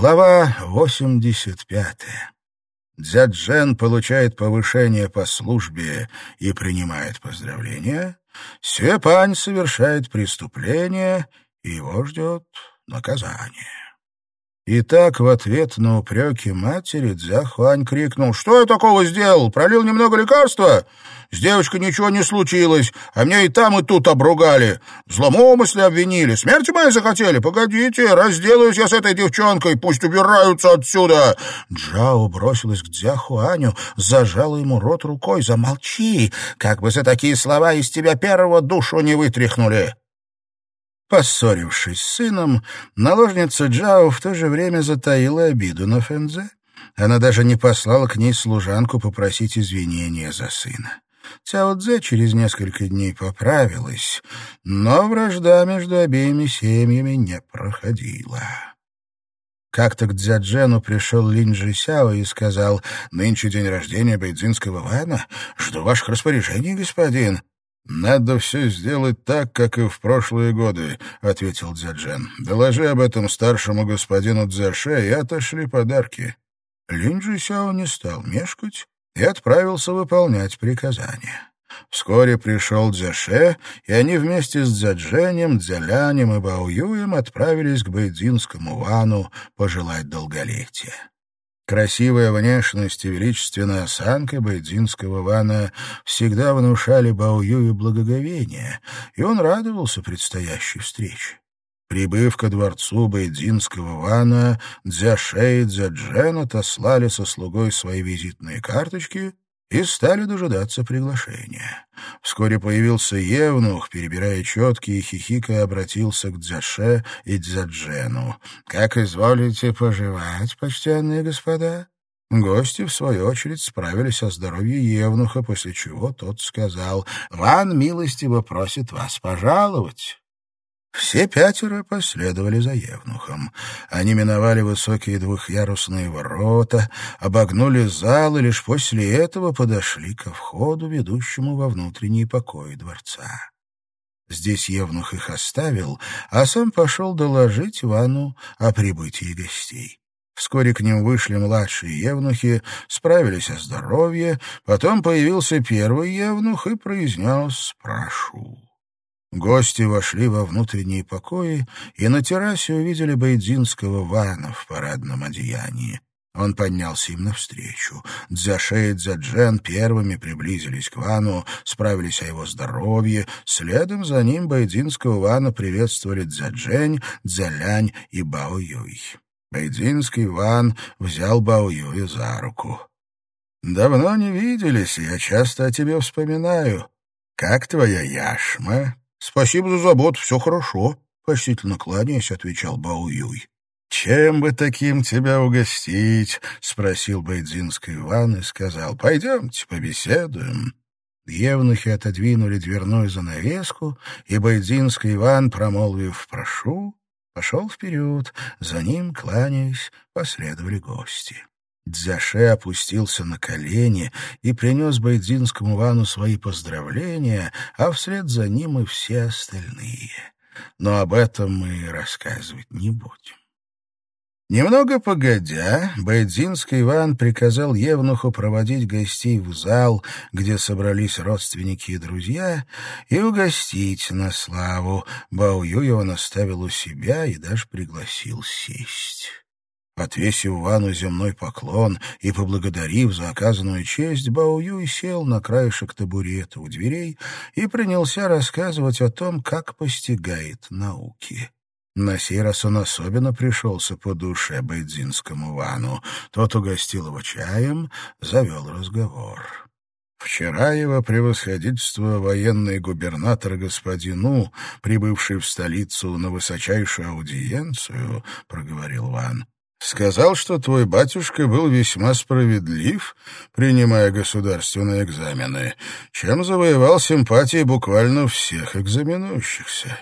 Глава 85. Дзяджен получает повышение по службе и принимает поздравления. Сюэпань совершает преступление, и его ждет наказание. И так в ответ на упреки матери Дзяхуань крикнул, «Что я такого сделал? Пролил немного лекарства? С девочкой ничего не случилось, а меня и там, и тут обругали. Зломомысле обвинили, смерти моей захотели. Погодите, разделаюсь я с этой девчонкой, пусть убираются отсюда!» Джао бросилась к Дзяхуаню, зажала ему рот рукой, «Замолчи, как бы за такие слова из тебя первого душу не вытряхнули!» Поссорившись с сыном, наложница Джао в то же время затаила обиду на Фэнзе. Она даже не послала к ней служанку попросить извинения за сына. Цяо Цзэ через несколько дней поправилась, но вражда между обеими семьями не проходила. Как-то к Дзяджену пришел Линь Сяо и сказал, «Нынче день рождения бейдзинского вана. Жду ваших распоряжений, господин». «Надо все сделать так, как и в прошлые годы», — ответил Дзяджен. «Доложи об этом старшему господину Дзяше и отошли подарки». Линь Сяо не стал мешкать и отправился выполнять приказания. Вскоре пришел Дзяше, и они вместе с Дзядженем, Дзялянем и Баоюем отправились к Бэйдзинскому вану пожелать долголетия. Красивая внешность и величественная осанка байдзинского вана всегда внушали Баоюю благоговение, и он радовался предстоящей встрече. Прибыв ко дворцу байдзинского вана, Дзяше и Дзяджен отослали со слугой свои визитные карточки и стали дожидаться приглашения. Вскоре появился Евнух, перебирая четки и хихикая обратился к Дзяше и Дзяджену. «Как изволите поживать, почтенные господа?» Гости, в свою очередь, справились о здоровье Евнуха, после чего тот сказал «Ван милостиво просит вас пожаловать». Все пятеро последовали за Евнухом. Они миновали высокие двухъярусные ворота, обогнули зал и лишь после этого подошли ко входу, ведущему во внутренние покои дворца. Здесь Евнух их оставил, а сам пошел доложить Ивану о прибытии гостей. Вскоре к ним вышли младшие евнухи, справились о здоровье, потом появился первый евнух и произнес «прошу». Гости вошли во внутренние покои и на террасе увидели Байдзинского вана в парадном одеянии. Он поднялся им навстречу. Дзяше и Дзяджен первыми приблизились к Вану, справились о его здоровье. Следом за ним Байдзинского Вана приветствовали Дзяджень, Дзялянь и Бао Юй. Байдзинский Ван взял Бао Юя за руку. «Давно не виделись, я часто о тебе вспоминаю. Как твоя яшма?» «Спасибо за заботу, все хорошо», — почтительно кланяясь, отвечал Бао Юй. «Чем бы таким тебя угостить?» — спросил Байдзинский Иван и сказал. «Пойдемте побеседуем». Евнухи отодвинули дверную занавеску, и Байдзинский Иван, промолвив «прошу», пошел вперед, за ним, кланяясь, последовали гости. Дзяше опустился на колени и принес Байдзинскому вану свои поздравления, а вслед за ним и все остальные. Но об этом мы рассказывать не будем. Немного погодя, Байдзинский Иван приказал Евнуху проводить гостей в зал, где собрались родственники и друзья, и угостить на славу. Баую он оставил у себя и даже пригласил сесть. Отвесив Вану земной поклон и поблагодарив за оказанную честь, Бао Юй сел на краешек табурета у дверей и принялся рассказывать о том, как постигает науки. На сей раз он особенно пришелся по душе байдзинскому Вану. Тот угостил его чаем, завел разговор. Вчера его превосходительство военный губернатор господину, прибывший в столицу на высочайшую аудиенцию, — проговорил Ван, Сказал, что твой батюшка был весьма справедлив, принимая государственные экзамены, чем завоевал симпатии буквально всех экзаменующихся.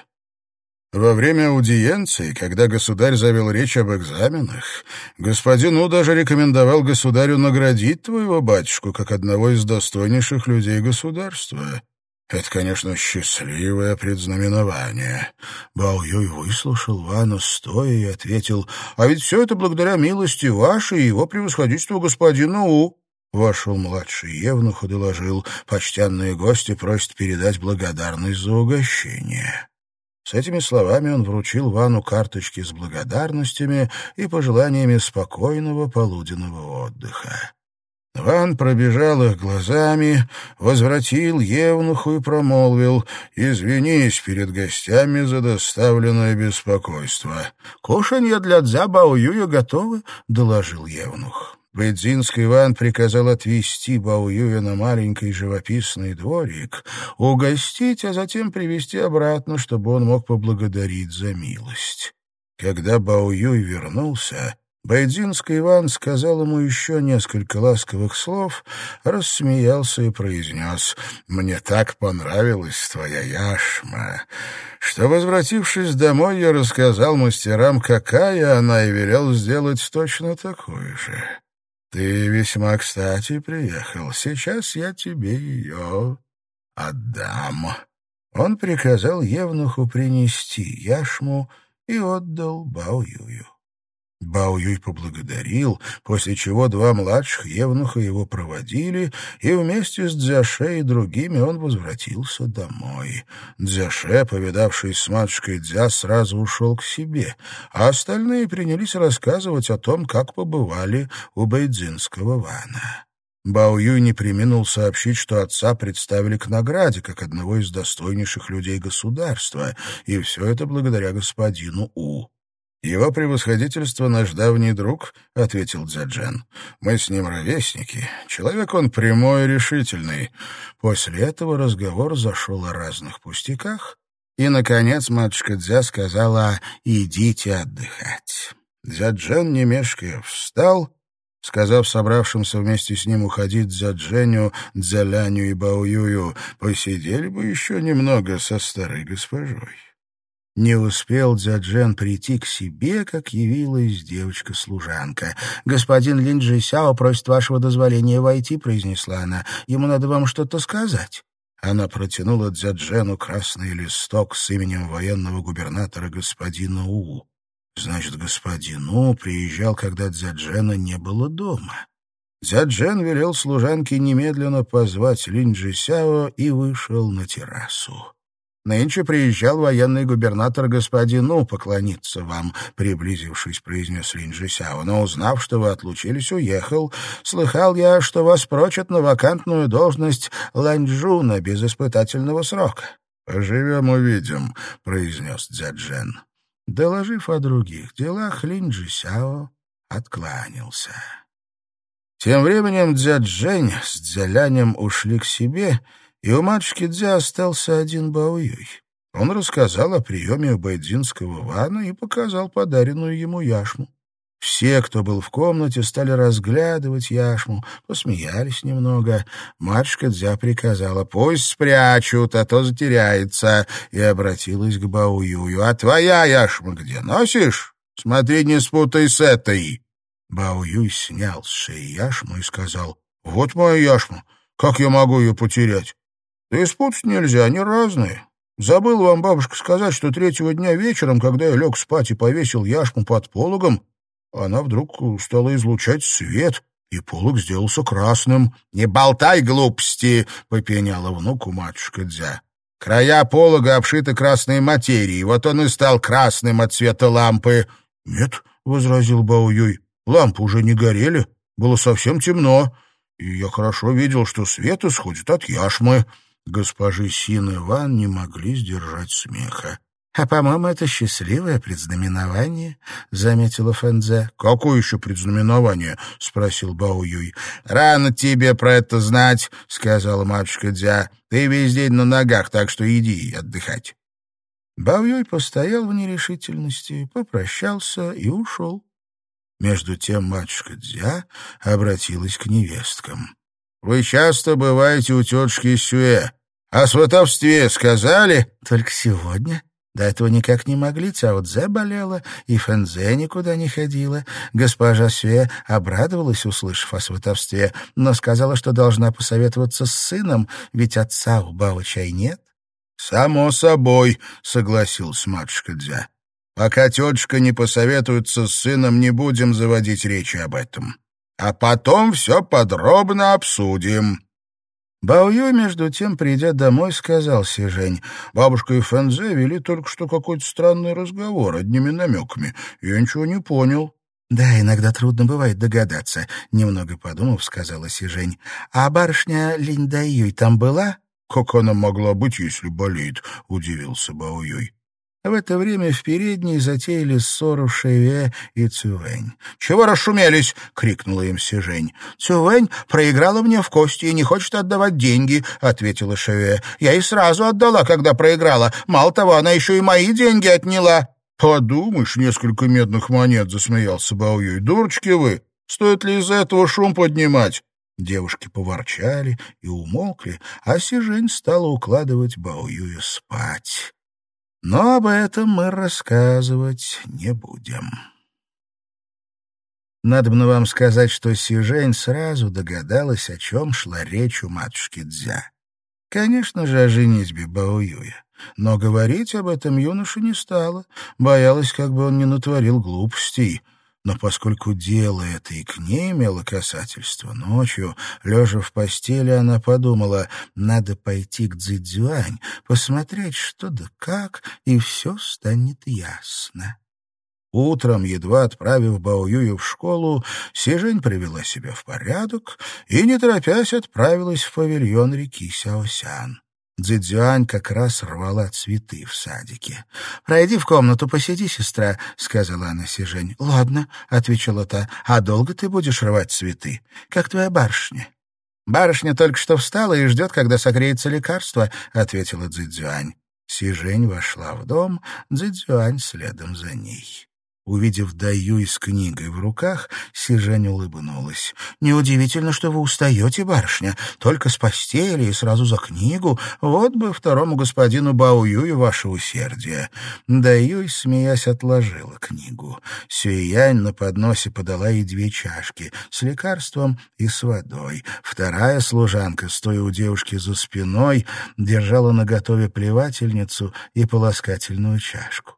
Во время аудиенции, когда государь завел речь об экзаменах, господину даже рекомендовал государю наградить твоего батюшку как одного из достойнейших людей государства. Это, конечно, счастливое предзнаменование. Бао Юй выслушал Вана стоя и ответил, «А ведь все это благодаря милости вашей и его превосходительству господина У». Вошел младший евнух и доложил, «Почтенные гости просят передать благодарность за угощение». С этими словами он вручил Вану карточки с благодарностями и пожеланиями спокойного полуденного отдыха. Ван пробежал их глазами, возвратил Евнуху и промолвил «Извинись перед гостями за доставленное беспокойство». «Кушанье для Дзя-Баоюя готовы», — доложил Евнух. Бэдзинский Иван приказал отвезти Баоюя на маленький живописный дворик, угостить, а затем привести обратно, чтобы он мог поблагодарить за милость. Когда Баоюй вернулся, Байдзинский Иван сказал ему еще несколько ласковых слов, рассмеялся и произнес «Мне так понравилась твоя яшма, что, возвратившись домой, я рассказал мастерам, какая она, и велел сделать точно такую же. Ты весьма кстати приехал. Сейчас я тебе ее отдам». Он приказал Евнуху принести яшму и отдал Баоюю. Бао Юй поблагодарил, после чего два младших евнуха его проводили, и вместе с Дзяше и другими он возвратился домой. Дзяше, повидавшись с матушкой Дзя, сразу ушел к себе, а остальные принялись рассказывать о том, как побывали у Бейдзинского вана. Бао Юй не применил сообщить, что отца представили к награде, как одного из достойнейших людей государства, и все это благодаря господину У. «Его превосходительство наш давний друг», — ответил Дзяджен. «Мы с ним ровесники. Человек он прямой и решительный». После этого разговор зашел о разных пустяках, и, наконец, матушка Дзя сказала «идите отдыхать». Дзяджен, не встал, сказав собравшимся вместе с ним уходить Дзядженю, Дзяляню и Баоюю, «посидели бы еще немного со старой госпожой». Не успел Дзяджен прийти к себе, как явилась девочка-служанка. «Господин Лин Сяо просит вашего дозволения войти», — произнесла она. «Ему надо вам что-то сказать». Она протянула Дзяджену красный листок с именем военного губернатора господина У. Значит, господин У приезжал, когда Дзяджена не было дома. Дзяджен велел служанке немедленно позвать Лин Сяо и вышел на террасу. Нынче приезжал военный губернатор господину поклониться вам, приблизившись, произнес Линджи Сяо. Но узнав, что вы отлучились, уехал. Слыхал я, что вас прочат на вакантную должность ланьчжуна без испытательного срока. «Поживем, увидим», — произнес Дзяджен. Доложив о других делах, Линджи Сяо откланялся. Тем временем Дзяджень с Дзялянем ушли к себе — и у матушки Дзя остался один Баоюй. Он рассказал о приеме у Байдзинского вана и показал подаренную ему яшму. Все, кто был в комнате, стали разглядывать яшму, посмеялись немного. Матушка Дзя приказала, пусть спрячут, а то затеряется, и обратилась к Баоюю. «А твоя яшма где? Носишь? Смотри, не спутай с этой!» Баоюй снял с шеи яшму и сказал, «Вот моя яшма, как я могу ее потерять? Да и нельзя, они разные. Забыл вам, бабушка, сказать, что третьего дня вечером, когда я лег спать и повесил яшму под пологом, она вдруг стала излучать свет, и полог сделался красным. — Не болтай глупости! — попеняла внуку матушка Дзя. — Края полога обшиты красной материей, вот он и стал красным от цвета лампы. — Нет, — возразил Баоюй, — лампы уже не горели, было совсем темно, и я хорошо видел, что свет исходит от яшмы. Госпожи Син и Ван не могли сдержать смеха. «А, по-моему, это счастливое предзнаменование», — заметила Фэнзе. «Какое еще предзнаменование?» — спросил Бао Юй. «Рано тебе про это знать», — сказала матушка Дзя. «Ты весь день на ногах, так что иди отдыхать». Бао Юй постоял в нерешительности, попрощался и ушел. Между тем матушка Дзя обратилась к невесткам. «Вы часто бываете у тетушки Сюэ?» О сватовстве сказали? Только сегодня. До этого никак не могли, Цао-Дзе болела, и Фэнзе никуда не ходила. Госпожа Сюэ обрадовалась, услышав о сватовстве, но сказала, что должна посоветоваться с сыном, ведь отца у Бао-Чай нет. «Само собой», — согласился матушка Дзя. «Пока тетушка не посоветуется с сыном, не будем заводить речи об этом. А потом все подробно обсудим». Баою, между тем, придя домой, сказал Сижень, «Бабушка и Фэнзе вели только что какой-то странный разговор, одними намеками. Я ничего не понял». «Да, иногда трудно бывает догадаться», — немного подумав, сказала Сижень. «А барышня Линь Даюй там была?» «Как она могла быть, если болеет?» — удивился Баоюй. В это время в передней затеяли ссору Шеве и Цювень. «Чего расшумелись?» — крикнула им Сижень. «Цювень проиграла мне в кости и не хочет отдавать деньги», — ответила Шеве. «Я и сразу отдала, когда проиграла. Мало того, она еще и мои деньги отняла». «Подумаешь, несколько медных монет», — засмеялся Баоюй. «Дурочки вы! Стоит ли из-за этого шум поднимать?» Девушки поворчали и умолкли, а Сижень стала укладывать Баоюя спать. Но об этом мы рассказывать не будем. Надо бы вам сказать, что Сижень сразу догадалась, о чем шла речь у матушки Дзя. Конечно же, о женитьбе Баоюя. Но говорить об этом юноша не стала, боялась, как бы он не натворил глупостей — но поскольку дело это и к ней имело касательство, ночью, лежа в постели, она подумала, надо пойти к Цзэцзюань, посмотреть, что да как, и все станет ясно. Утром, едва отправив Баоюю в школу, Сижень привела себя в порядок и, не торопясь, отправилась в павильон реки Сяосян. Дзидзюань как раз рвала цветы в садике. «Пройди в комнату, посиди, сестра», — сказала она Сижень. «Ладно», — отвечала та, — «а долго ты будешь рвать цветы? Как твоя барышня?» «Барышня только что встала и ждет, когда согреется лекарство», — ответила Дзидзюань. Сижень вошла в дом, Дзидзюань следом за ней. Увидев Даю с книгой в руках, Сижень улыбнулась. «Неудивительно, что вы устаете, барышня. Только с постели и сразу за книгу. Вот бы второму господину Баоюю ваше усердие». Даюй, смеясь, отложила книгу. Сюянь на подносе подала ей две чашки с лекарством и с водой. Вторая служанка, стоя у девушки за спиной, держала наготове плевательницу и полоскательную чашку.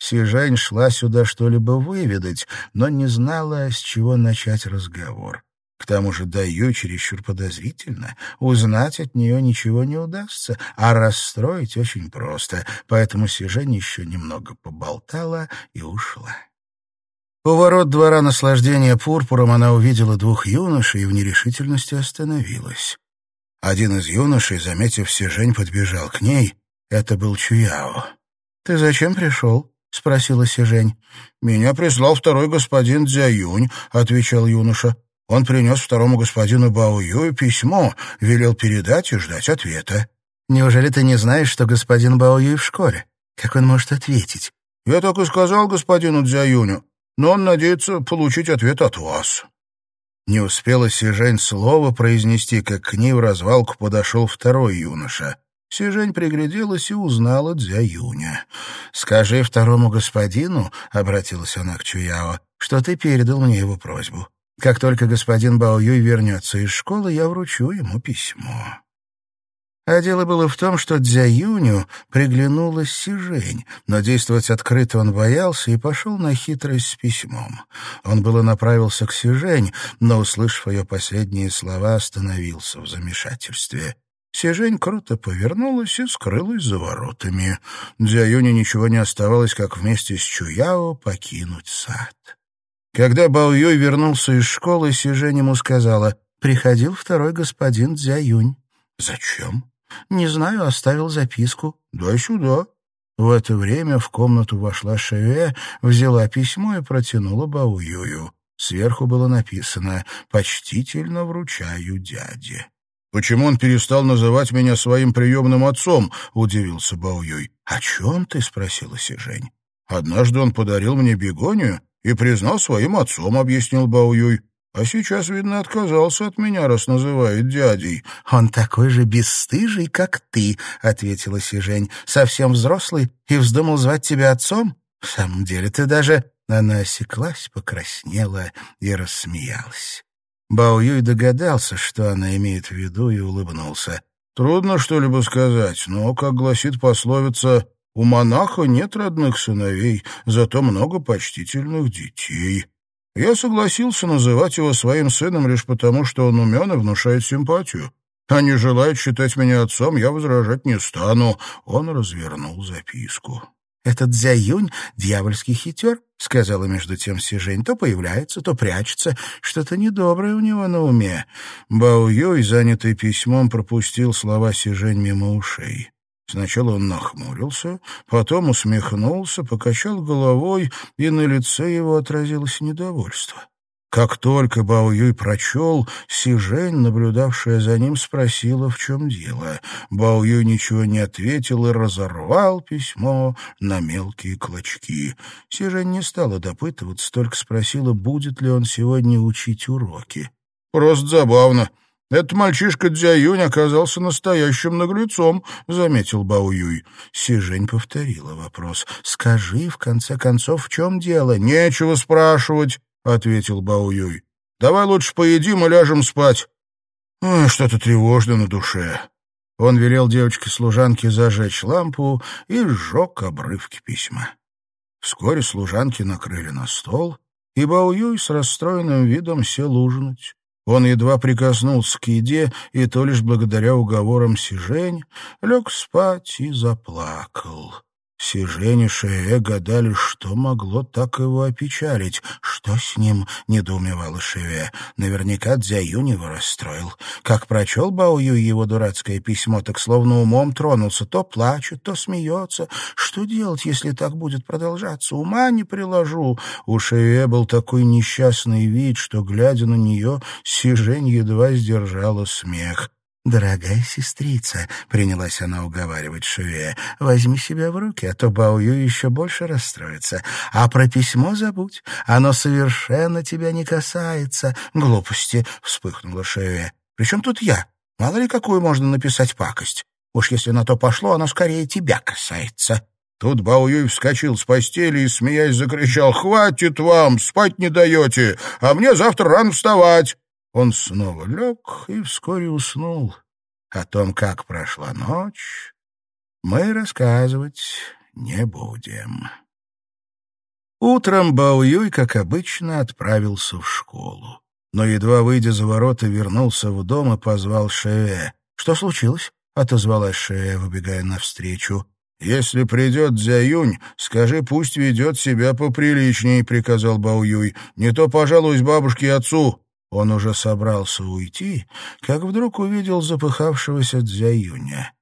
Сижень шла сюда что-либо выведать, но не знала, с чего начать разговор. К тому же Даю чересчур подозрительно. Узнать от нее ничего не удастся, а расстроить очень просто. Поэтому Сижень еще немного поболтала и ушла. У ворот двора наслаждения пурпуром она увидела двух юношей и в нерешительности остановилась. Один из юношей, заметив Сижень, подбежал к ней. Это был Чуяо. «Ты зачем пришел?» — спросила Сижень. «Меня прислал второй господин Дзяюнь», — отвечал юноша. «Он принес второму господину Баою письмо, велел передать и ждать ответа». «Неужели ты не знаешь, что господин Баою в школе? Как он может ответить?» «Я так и сказал господину Дзяюню, но он надеется получить ответ от вас». Не успела Сижень слово произнести, как к ней в развалку подошел второй юноша — Сижень пригляделась и узнала Дзя Юня. «Скажи второму господину, — обратилась она к Чуяо, — что ты передал мне его просьбу. Как только господин Бао Юй вернется из школы, я вручу ему письмо». А дело было в том, что Дзя Юню приглянулась Сижень, но действовать открыто он боялся и пошел на хитрость с письмом. Он было направился к Сижень, но, услышав ее последние слова, остановился в замешательстве — Сижень круто повернулась и скрылась за воротами. Дзяюне ничего не оставалось, как вместе с Чуяо покинуть сад. Когда Бао Юй вернулся из школы, Сижень ему сказала, «Приходил второй господин Дзяюнь». «Зачем?» «Не знаю, оставил записку». «Дай сюда». В это время в комнату вошла Шеве, взяла письмо и протянула Бао Юю. Сверху было написано «Почтительно вручаю дяде». «Почему он перестал называть меня своим приемным отцом?» — удивился Баоюй. «О чем ты?» — спросила Сижень. «Однажды он подарил мне бегонию и признал своим отцом», — объяснил Баоюй. а сейчас, видно, отказался от меня, раз называет дядей. — Он такой же бесстыжий, как ты, — ответила Сижень, — совсем взрослый и вздумал звать тебя отцом? В самом деле ты даже... Она осеклась, покраснела и рассмеялась. Бао Юй догадался, что она имеет в виду, и улыбнулся. «Трудно что-либо сказать, но, как гласит пословица, у монаха нет родных сыновей, зато много почтительных детей. Я согласился называть его своим сыном лишь потому, что он умен и внушает симпатию. А не желает считать меня отцом, я возражать не стану». Он развернул записку. «Этот Зяюнь — дьявольский хитер», — сказала между тем Сижень. «То появляется, то прячется. Что-то недоброе у него на уме». Бао занятый письмом, пропустил слова Сижень мимо ушей. Сначала он нахмурился, потом усмехнулся, покачал головой, и на лице его отразилось недовольство. Как только Бао Юй прочел, Сижень, наблюдавшая за ним, спросила, в чем дело. Бао Юй ничего не ответил и разорвал письмо на мелкие клочки. Сижень не стала допытываться, только спросила, будет ли он сегодня учить уроки. «Просто забавно. Этот мальчишка Дзя Юнь оказался настоящим наглецом», — заметил Бао Юй. Сижень повторила вопрос. «Скажи, в конце концов, в чем дело?» «Нечего спрашивать». — ответил Бао-Юй. «Давай лучше поедим и ляжем спать. Что-то тревожно на душе». Он велел девочке-служанке зажечь лампу и сжег обрывки письма. Вскоре служанки накрыли на стол, и Бао-Юй с расстроенным видом сел ужинать. Он едва прикоснулся к еде, и то лишь благодаря уговорам Сижень лег спать и заплакал. Сижень и Шее гадали, что могло так его опечалить. «Что с ним?» — недоумевала Шеве. Наверняка Дзяюнь его расстроил. Как прочел Бао Юй его дурацкое письмо, так словно умом тронулся. То плачет, то смеется. Что делать, если так будет продолжаться? Ума не приложу. У Шеве был такой несчастный вид, что, глядя на нее, Сижень едва сдержала смех. «Дорогая сестрица», — принялась она уговаривать Шуе, — «возьми себя в руки, а то Баую еще больше расстроится. А про письмо забудь, оно совершенно тебя не касается». «Глупости», — вспыхнула Шуе. «При чем тут я? Мало ли какую можно написать пакость. Уж если на то пошло, оно скорее тебя касается». Тут Баоюй вскочил с постели и, смеясь, закричал «Хватит вам, спать не даете, а мне завтра рано вставать». Он снова лег и вскоре уснул. О том, как прошла ночь, мы рассказывать не будем. Утром Баоюй, как обычно, отправился в школу. Но, едва выйдя за ворота, вернулся в дом и позвал Шеве. «Что случилось?» — отозвалась Шеве, выбегая навстречу. «Если придет Дзяюнь, скажи, пусть ведет себя поприличней», — приказал Баоюй. «Не то пожалуюсь бабушке и отцу». Он уже собрался уйти, как вдруг увидел запыхавшегося Дзяюня.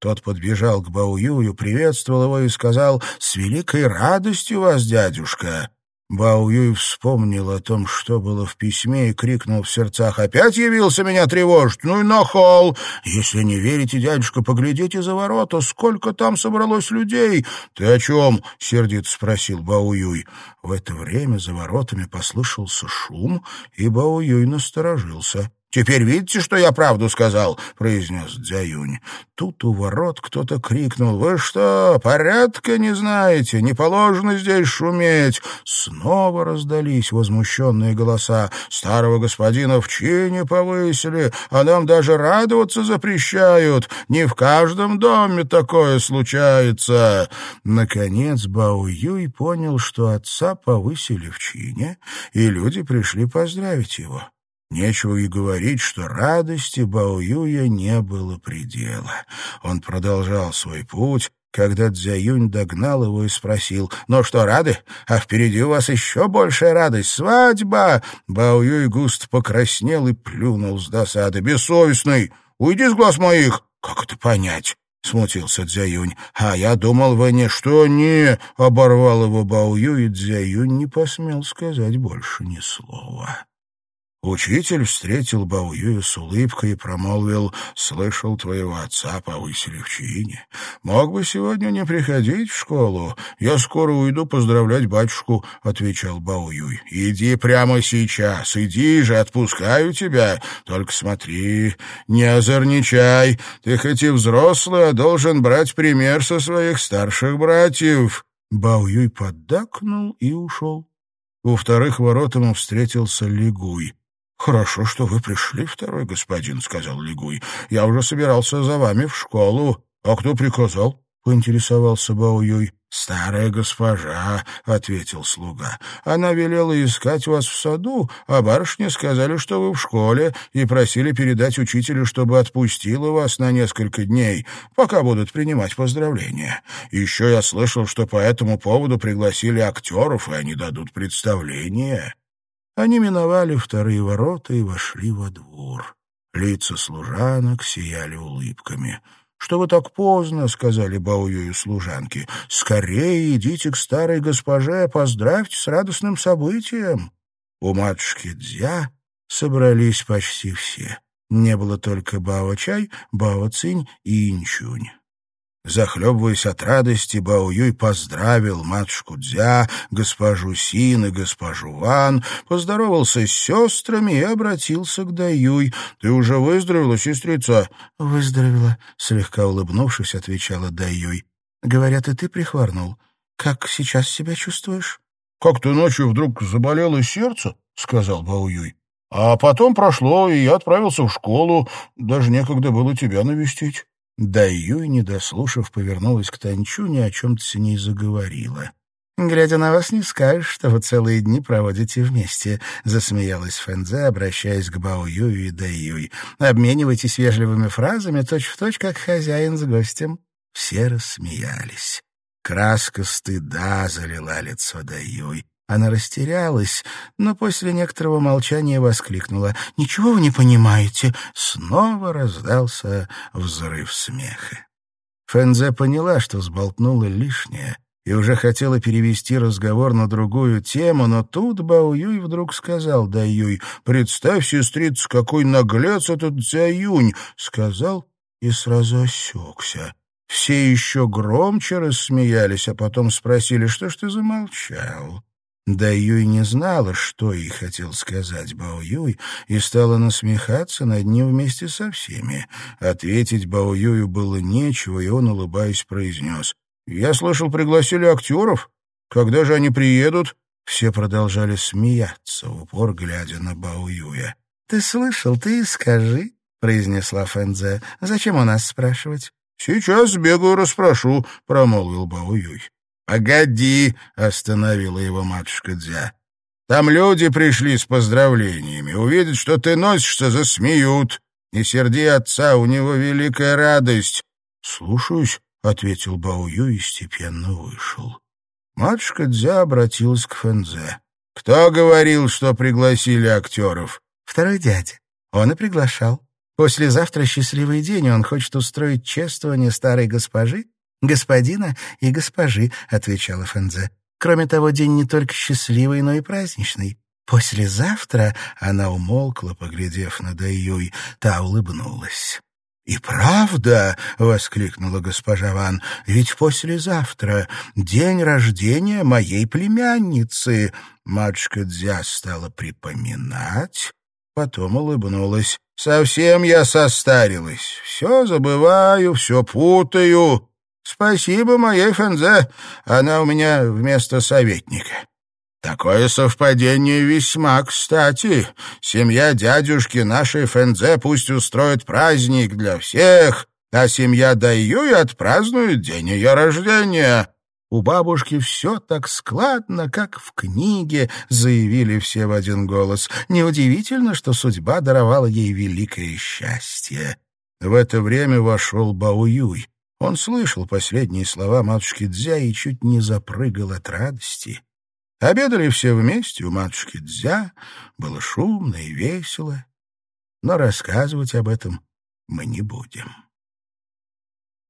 Тот подбежал к Баоюю, приветствовал его и сказал «С великой радостью вас, дядюшка!» Бао Юй вспомнил о том, что было в письме, и крикнул в сердцах «Опять явился меня тревожить? Ну и нахал! Если не верите, дядюшка, поглядите за ворота, сколько там собралось людей!» «Ты о чем?» — сердито спросил Бао Юй. В это время за воротами послышался шум, и Бао Юй насторожился. «Теперь видите, что я правду сказал?» — произнес Дзяюнь. Тут у ворот кто-то крикнул. «Вы что, порядка не знаете? Не положено здесь шуметь!» Снова раздались возмущенные голоса. «Старого господина в чине повысили, а нам даже радоваться запрещают. Не в каждом доме такое случается!» Наконец Бао Юй понял, что отца повысили в чине, и люди пришли поздравить его. Нечего и говорить, что радости Баоюя не было предела. Он продолжал свой путь, когда Цзяюнь догнал его и спросил, «Ну что, рады? А впереди у вас еще большая радость — свадьба!» Баоюй густо покраснел и плюнул с досады. «Бессовестный! Уйди с глаз моих!» «Как это понять?» — смутился Дзяюнь. «А я думал, вы не что не...» — оборвал его Баою, и Дзяюнь не посмел сказать больше ни слова. Учитель встретил Баоюя с улыбкой и промолвил, «Слышал, твоего отца повысили в чине. Мог бы сегодня не приходить в школу. Я скоро уйду поздравлять батюшку», — отвечал Баоюй. «Иди прямо сейчас, иди же, отпускаю тебя. Только смотри, не озорничай. Ты хоть и взрослый, а должен брать пример со своих старших братьев». Баоюй поддакнул и ушел. У вторых ворот ему встретился Лигуй. «Хорошо, что вы пришли, второй господин», — сказал Лигуй. «Я уже собирался за вами в школу. А кто приказал?» — поинтересовался Баоюй. «Старая госпожа», — ответил слуга. «Она велела искать вас в саду, а барышни сказали, что вы в школе, и просили передать учителю, чтобы отпустила вас на несколько дней, пока будут принимать поздравления. Еще я слышал, что по этому поводу пригласили актеров, и они дадут представление». Они миновали вторые ворота и вошли во двор. Лица служанок сияли улыбками. «Что вы так поздно?» — сказали Баую и служанки. «Скорее идите к старой госпоже, поздравьте с радостным событием». У матушки Дзя собрались почти все. Не было только Бао-чай, Бао-цинь и Инчунь. Захлебываясь от радости, Бао Юй поздравил матушку Дзя, госпожу Син и госпожу Ван, поздоровался с сестрами и обратился к Даюй. «Ты уже выздоровела, сестрица?» «Выздоровела», — слегка улыбнувшись, отвечала Даюй. «Говорят, и ты прихворнул. Как сейчас себя чувствуешь?» «Как-то ночью вдруг заболело сердце», — сказал Бао Юй. «А потом прошло, и я отправился в школу. Даже некогда было тебя навестить». Да Юй, не дослушав, повернулась к Танчуне, о чем-то с ней заговорила. «Глядя на вас, не скажешь, что вы целые дни проводите вместе», — засмеялась Фэнзе, обращаясь к Бао Юю и Дэ Юй. «Обменивайтесь вежливыми фразами, точь-в-точь, точь, как хозяин с гостем». Все рассмеялись. Краска стыда залила лицо Дэ Юй. Она растерялась, но после некоторого молчания воскликнула. «Ничего вы не понимаете!» Снова раздался взрыв смеха. Фэнзе поняла, что сболтнула лишнее, и уже хотела перевести разговор на другую тему, но тут Бао Юй вдруг сказал Да Юй, «Представь, сестрица, какой наглец этот Ця Юнь!» Сказал и сразу осекся. Все еще громче рассмеялись, а потом спросили, что ж ты замолчал? Да Юй не знала, что ей хотел сказать Бао Юй, и стала насмехаться над ним вместе со всеми. Ответить Бао Юю было нечего, и он, улыбаясь, произнес. «Я слышал, пригласили актеров. Когда же они приедут?» Все продолжали смеяться, в упор глядя на Бао Юя. «Ты слышал, ты и скажи», — произнесла Фэнзе. «Зачем у нас спрашивать?» «Сейчас бегаю, расспрошу», — промолвил Бао Юй. «Погоди!» — остановила его матушка Дзя. «Там люди пришли с поздравлениями. Увидят, что ты носишься, засмеют. Не серди отца, у него великая радость». «Слушаюсь», — ответил Баую и степенно вышел. Матушка Дзя обратилась к Фэнзе. «Кто говорил, что пригласили актеров?» «Второй дядя. Он и приглашал. Послезавтра счастливый день, он хочет устроить чествование старой госпожи «Господина и госпожи», — отвечала Фэнзе. «Кроме того, день не только счастливый, но и праздничный. Послезавтра...» — она умолкла, поглядев на Даюй, та улыбнулась. «И правда!» — воскликнула госпожа Ван. «Ведь послезавтра день рождения моей племянницы!» Матушка Дзя стала припоминать, потом улыбнулась. «Совсем я состарилась. Все забываю, все путаю. Спасибо моей Фэнзе, она у меня вместо советника. Такое совпадение весьма кстати. Семья дядюшки нашей Фэнзе пусть устроит праздник для всех, а семья Даюй отпразднует день ее рождения. У бабушки все так складно, как в книге, заявили все в один голос. Неудивительно, что судьба даровала ей великое счастье. В это время вошел Бауюй. Он слышал последние слова матушки Дзя и чуть не запрыгал от радости. Обедали все вместе у матушки Дзя, было шумно и весело, но рассказывать об этом мы не будем.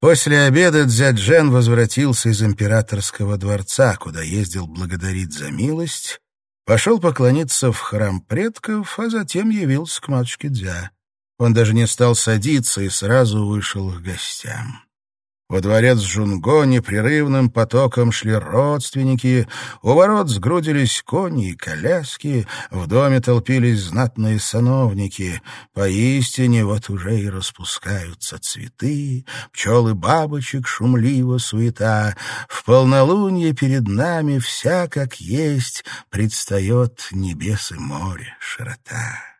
После обеда Дзяджен возвратился из императорского дворца, куда ездил благодарить за милость, пошел поклониться в храм предков, а затем явился к матушке Дзя. Он даже не стал садиться и сразу вышел к гостям. Во дворец Жунго непрерывным потоком шли родственники, у ворот сгрудились кони и коляски, в доме толпились знатные сановники. Поистине вот уже и распускаются цветы, пчелы бабочек шумливо суета. В полнолуние перед нами вся как есть предстает небес и море широта.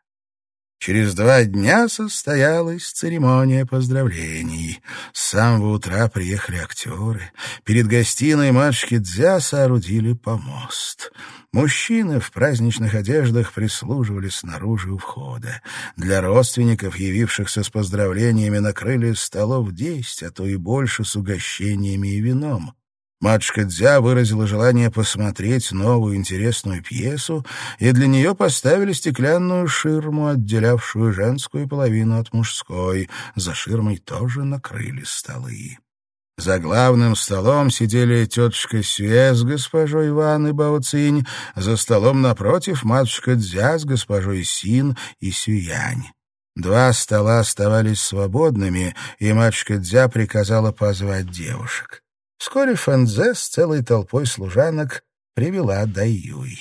Через два дня состоялась церемония поздравлений. С самого утра приехали актеры. Перед гостиной матушки Дзя соорудили помост. Мужчины в праздничных одеждах прислуживали снаружи у входа. Для родственников, явившихся с поздравлениями, накрыли столов десять, а то и больше с угощениями и вином. Матушка Дзя выразила желание посмотреть новую интересную пьесу, и для нее поставили стеклянную ширму, отделявшую женскую половину от мужской. За ширмой тоже накрыли столы. За главным столом сидели тетушка Сюэ с госпожой Иван и Баоцинь, за столом напротив матушка Дзя с госпожой Син и Сюянь. Два стола оставались свободными, и матушка Дзя приказала позвать девушек. Вскоре Фэнзе с целой толпой служанок привела Даюй.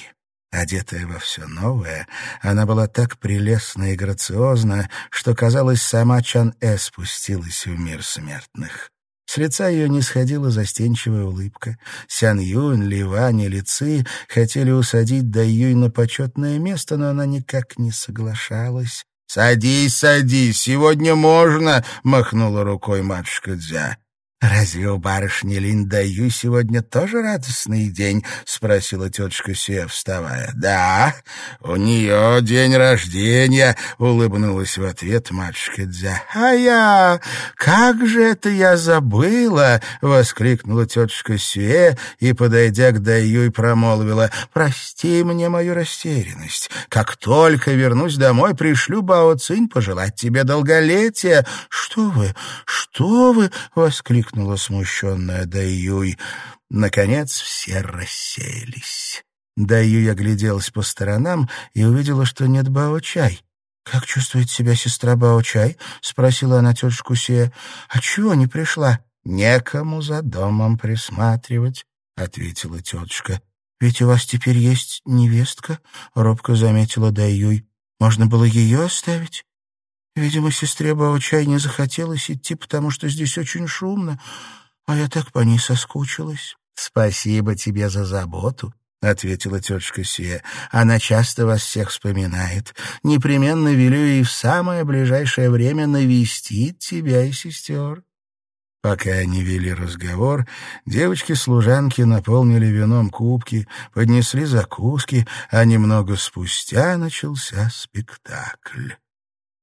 Одетая во все новое, она была так прелестна и грациозна, что, казалось, сама Чан-Э спустилась в мир смертных. С лица ее не сходила застенчивая улыбка. Сян Юнь, Ли Вань и Ли Ци хотели усадить Даюй на почетное место, но она никак не соглашалась. «Садись, садись, сегодня можно!» — махнула рукой матушка Дзя. «Разве у барышни Линдаю сегодня тоже радостный день?» — спросила тетушка Сия, вставая. «Да, у нее день рождения», — улыбнулась в ответ матушка Дзя. «А я... Как же это я забыла!» — воскликнула тетушка Сия и, подойдя к Даю, промолвила. «Прости мне мою растерянность. Как только вернусь домой, пришлю Бао Цинь пожелать тебе долголетия». «Что вы? Что вы?» — воскликнула воскликнула смущенная Даюй. Наконец все расселись. Даюй огляделась по сторонам и увидела, что нет Бао-чай. «Как чувствует себя сестра Бао-чай?» — спросила она тетушку Се. «А чего не пришла?» «Некому за домом присматривать», — ответила тетушка. «Ведь у вас теперь есть невестка?» — робко заметила Даюй. «Можно было ее оставить?» Видимо, сестре Баучай не захотелось идти, потому что здесь очень шумно, а я так по ней соскучилась. — Спасибо тебе за заботу, — ответила тетушка Сия. — Она часто вас всех вспоминает. Непременно велю ей в самое ближайшее время навестить тебя и сестер. Пока они вели разговор, девочки-служанки наполнили вином кубки, поднесли закуски, а немного спустя начался спектакль.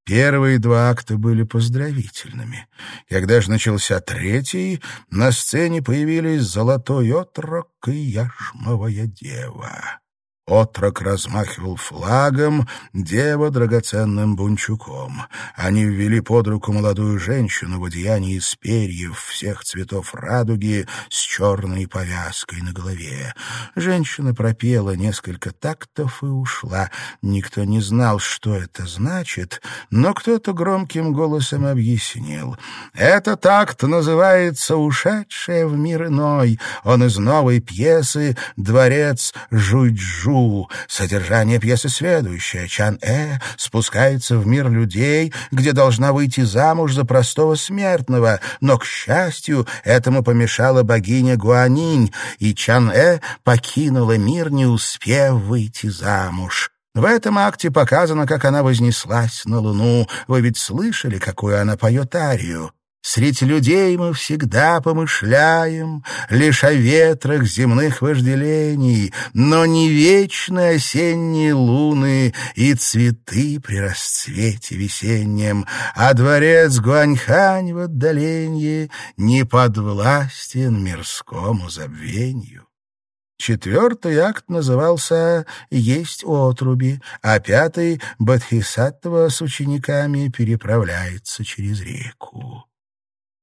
Первые два акта были поздравительными. Когда же начался третий, на сцене появились золотой отрок и яшмовая дева. Отрок размахивал флагом, дева — драгоценным бунчуком. Они ввели под руку молодую женщину в одеянии из перьев всех цветов радуги с черной повязкой на голове. Женщина пропела несколько тактов и ушла. Никто не знал, что это значит, но кто-то громким голосом объяснил. «Этот такт называется «Ушедшая в мир иной». Он из новой пьесы «Дворец Жуйджу». Чу. Содержание пьесы следующее. Чан-э спускается в мир людей, где должна выйти замуж за простого смертного, но, к счастью, этому помешала богиня Гуанинь, и Чан-э покинула мир, не успев выйти замуж. В этом акте показано, как она вознеслась на луну. Вы ведь слышали, какую она поет арию? Среди людей мы всегда помышляем Лишь о ветрах земных вожделений, Но не вечны осенние луны И цветы при расцвете весеннем, А дворец Гуаньхань в отдалении Не подвластен мирскому забвению. Четвертый акт назывался «Есть отруби», а пятый «Бадхисаттва с учениками переправляется через реку».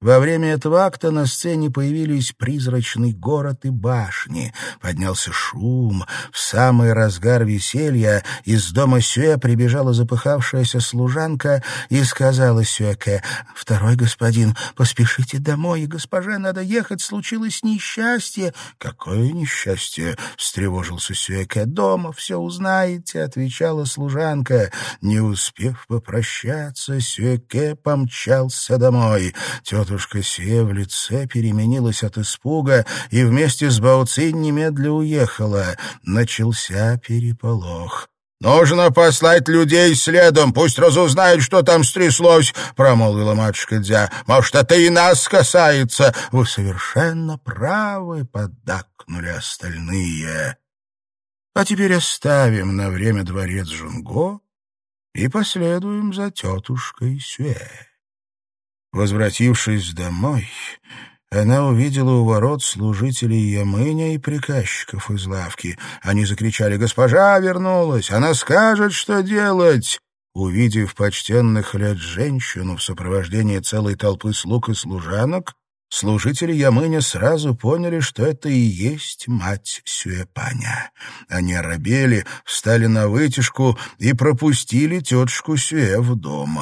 Во время этого акта на сцене появились призрачный город и башни. Поднялся шум. В самый разгар веселья из дома Сюэ прибежала запыхавшаяся служанка и сказала Сюэке, «Второй господин, поспешите домой, госпоже надо ехать, случилось несчастье». «Какое несчастье?» — встревожился Сюэке. «Дома все узнаете», — отвечала служанка. Не успев попрощаться, Сюэке помчался домой. Тетя Матушка Сия в лице переменилась от испуга и вместе с Бауцин немедля уехала. Начался переполох. «Нужно послать людей следом, пусть разузнают, что там стряслось», — промолвила матушка Дзя. «Может, это и нас касается». «Вы совершенно правы», — поддакнули остальные. «А теперь оставим на время дворец Жунго и последуем за тетушкой Сюэ». Возвратившись домой, она увидела у ворот служителей Ямыня и приказчиков из лавки. Они закричали «Госпожа вернулась! Она скажет, что делать!» Увидев почтенных лет женщину в сопровождении целой толпы слуг и служанок, служители Ямыня сразу поняли, что это и есть мать Сюэпаня. Они оробели, встали на вытяжку и пропустили тетушку Сюэ в дом.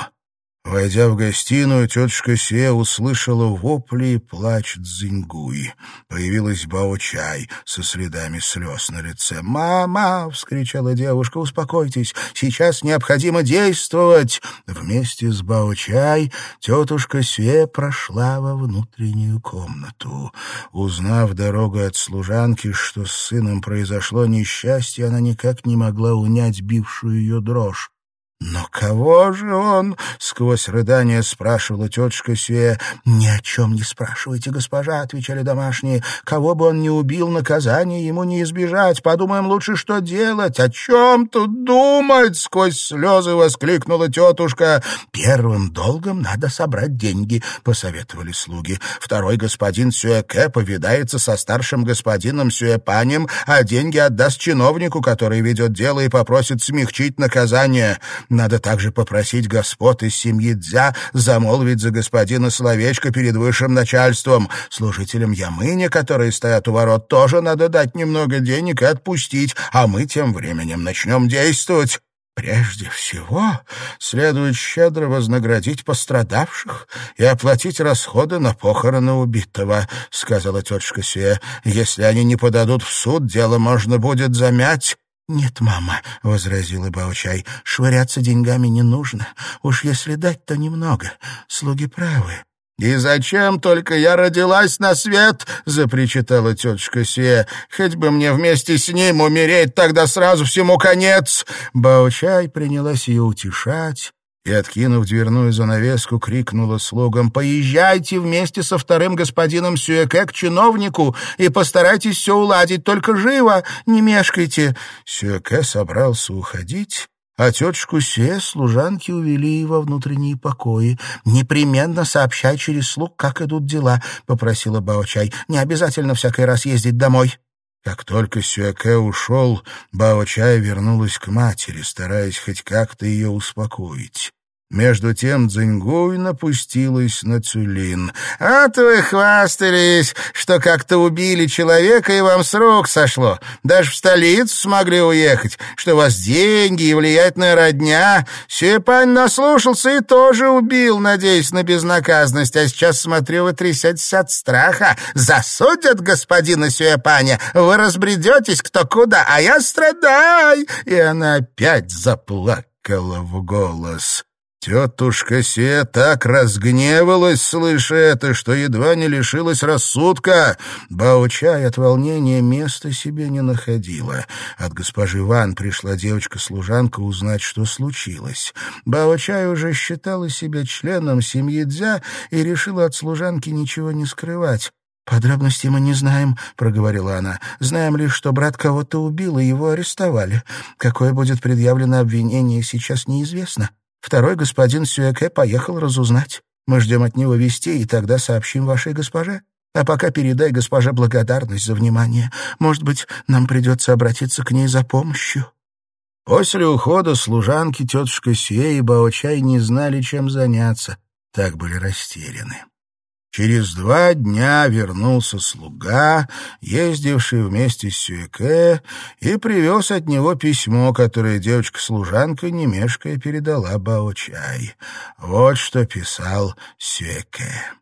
Войдя в гостиную, тетушка Се услышала вопли и плач Цзиньгуи. Появилась Бао-чай со следами слез на лице. «Мама!» — вскричала девушка. «Успокойтесь, сейчас необходимо действовать!» Вместе с Бао-чай тетушка Се прошла во внутреннюю комнату. Узнав дорогу от служанки, что с сыном произошло несчастье, она никак не могла унять бившую ее дрожь. «Но кого же он?» — сквозь рыдание спрашивала тетушка Сюэ. «Ни о чем не спрашивайте, госпожа», — отвечали домашние. «Кого бы он ни убил, наказание ему не избежать. Подумаем лучше, что делать. О чем тут думать?» — сквозь слезы воскликнула тетушка. «Первым долгом надо собрать деньги», — посоветовали слуги. «Второй господин Сюэке повидается со старшим господином Сюэпанем, а деньги отдаст чиновнику, который ведет дело и попросит смягчить наказание». Надо также попросить господ из семьи Дзя замолвить за господина словечко перед высшим начальством. Служителям Ямыня, которые стоят у ворот, тоже надо дать немного денег и отпустить, а мы тем временем начнем действовать. Прежде всего, следует щедро вознаградить пострадавших и оплатить расходы на похороны убитого, — сказала тетушка Сия. Если они не подадут в суд, дело можно будет замять. «Нет, мама», — возразила Баучай, — «швыряться деньгами не нужно. Уж если дать, то немного. Слуги правы». «И зачем только я родилась на свет?» — запричитала тетушка Сия. «Хоть бы мне вместе с ним умереть, тогда сразу всему конец!» Баучай принялась ее утешать, и, откинув дверную занавеску, крикнула слугам «Поезжайте вместе со вторым господином Сюэке к чиновнику и постарайтесь все уладить, только живо, не мешкайте». Сюэке собрался уходить, а тетушку Се служанки увели во внутренние покои. «Непременно сообщай через слуг, как идут дела», — попросила Баочай. «Не обязательно всякий раз ездить домой». Как только Сюэке ушел, Бао-чай вернулась к матери, стараясь хоть как-то ее успокоить. Между тем Цзиньгуй напустилась на Цюлин. «Вот вы хвастались, что как-то убили человека, и вам с рук сошло. Даже в столицу смогли уехать, что у вас деньги и влиятельная родня. Сюэпань наслушался и тоже убил, надеясь на безнаказанность. А сейчас, смотрю, вы трясетесь от страха. Засудят господина Сюэпаня, вы разбредетесь кто куда, а я страдай!» И она опять заплакала в голос. Тетушка Се так разгневалась, слыша это, что едва не лишилась рассудка. Баучай от волнения места себе не находила. От госпожи Ван пришла девочка-служанка узнать, что случилось. Баучай уже считала себя членом семьи Дзя и решила от служанки ничего не скрывать. «Подробностей мы не знаем», — проговорила она. «Знаем лишь, что брат кого-то убил, и его арестовали. Какое будет предъявлено обвинение, сейчас неизвестно. Второй господин Сюэке поехал разузнать. Мы ждем от него вести, и тогда сообщим вашей госпоже. А пока передай госпоже благодарность за внимание. Может быть, нам придется обратиться к ней за помощью». После ухода служанки тетушка Сюэ и Баочай не знали, чем заняться. Так были растеряны. Через два дня вернулся слуга, ездивший вместе с Сюэке, и привез от него письмо, которое девочка-служанка, не мешкая, передала Бао-чай. Вот что писал Сюэке.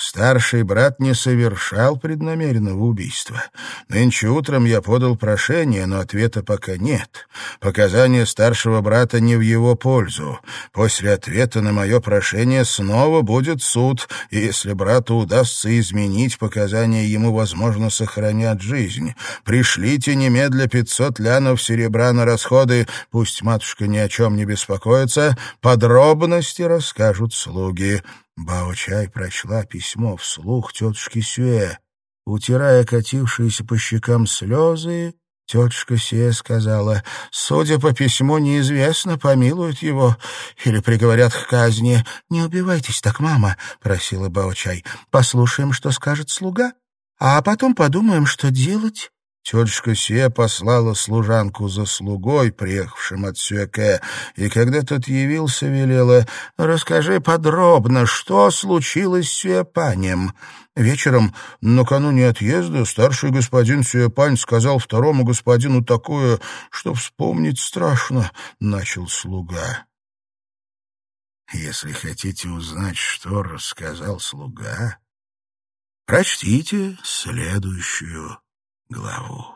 Старший брат не совершал преднамеренного убийства. Нынче утром я подал прошение, но ответа пока нет. Показания старшего брата не в его пользу. После ответа на мое прошение снова будет суд, и если брату удастся изменить показания, ему, возможно, сохранят жизнь. Пришлите немедля пятьсот лянов серебра на расходы, пусть матушка ни о чем не беспокоится, подробности расскажут слуги. Бао-чай прочла письмо вслух тетушки Сюэ. Утирая катившиеся по щекам слезы, тетушка Сюэ сказала, «Судя по письму, неизвестно, помилуют его или приговорят к казни. Не убивайтесь так, мама», — просила Бао-чай. «Послушаем, что скажет слуга, а потом подумаем, что делать». Тетушка Се послала служанку за слугой, приехавшим от Сюэке, и когда тот явился, велела «Расскажи подробно, что случилось с Сюэпанем». Вечером, накануне отъезда, старший господин Сюэпань сказал второму господину такое, что вспомнить страшно, — начал слуга. Если хотите узнать, что рассказал слуга, прочтите следующую главу.